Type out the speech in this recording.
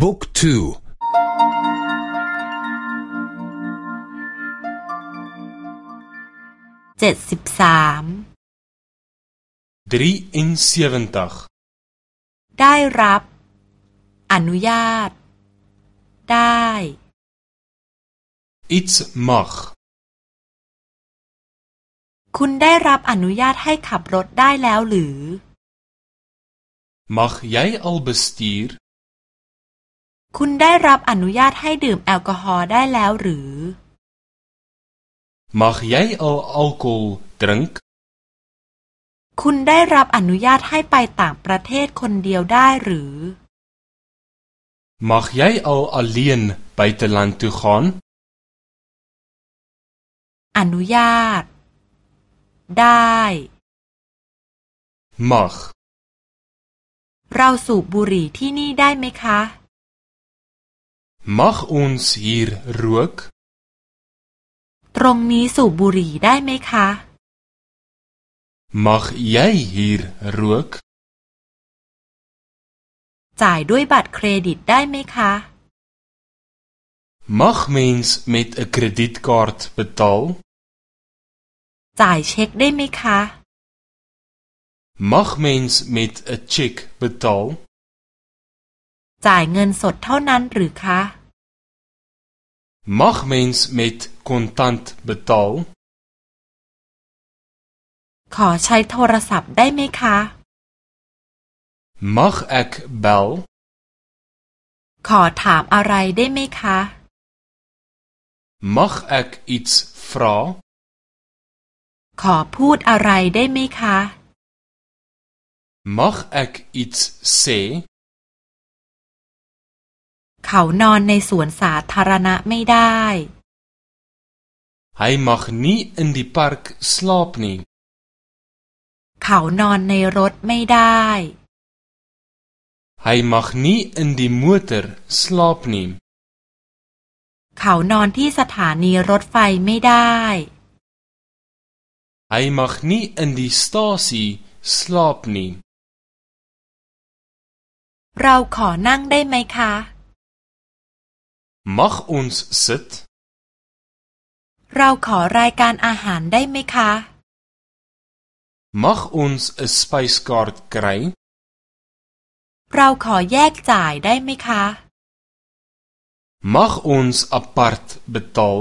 บุ๊กทูเจ็ดสิบสามได้รับ อนุญาต ได้ iets mag คุณได้รับอนุญาตให้ขับรถได้แล้วหรือ mag jij al bestuur คุณได้รับอนุญาตให้ดื่มแอลกอฮอล์ได้แล้วหรือ mag jij al alcohol drink คุณได้รับอนุญาตให้ไปต่างประเทศคนเดียวได้หรือ mag jij al alleen buitenland toe gaan อนุญาต ได้ mag เราสูบบุหรี่ที่นี่ได้ไหมคะ mag ons hier rook ตรงนี้สูบบุหรี่ได้ไหมคะ mag jij hier rook จ่ายด้วยบัตรเครดิตได้ไหมคะ mag mens met 'n kredietkaart betaal จ่ายเช็คได้ไหมคะ mag mens met 'n cheque betaal จ่ายเงินสดเท่านั้นหรือคะ mag mens met kontant betaal ขอใช้โทรศัพท์ได้ไหมคะ mag ek bel ขอถามอะไรได้ไหมคะ mag ek iets vra ขอพูดอะไรได้ไหมคะ mag ek iets sê เขานอนในสวนสาธารณะไม่ได้ hy mag nie in die park slaap nie เขานอนในรถไม่ได้ hy mag nie in die motor slaap nie เขานอนที่สถานีรถไฟไม่ได้ hy mag nie in die stasie slaap nie เราขอนั่งได้ไหมคะ mag ons sit เราขอรายการอาหารได้ไหมคะ mag ons 'n spyskaart kry เราขอแยกจ่ายได้ไหมคะ mag ons apart betaal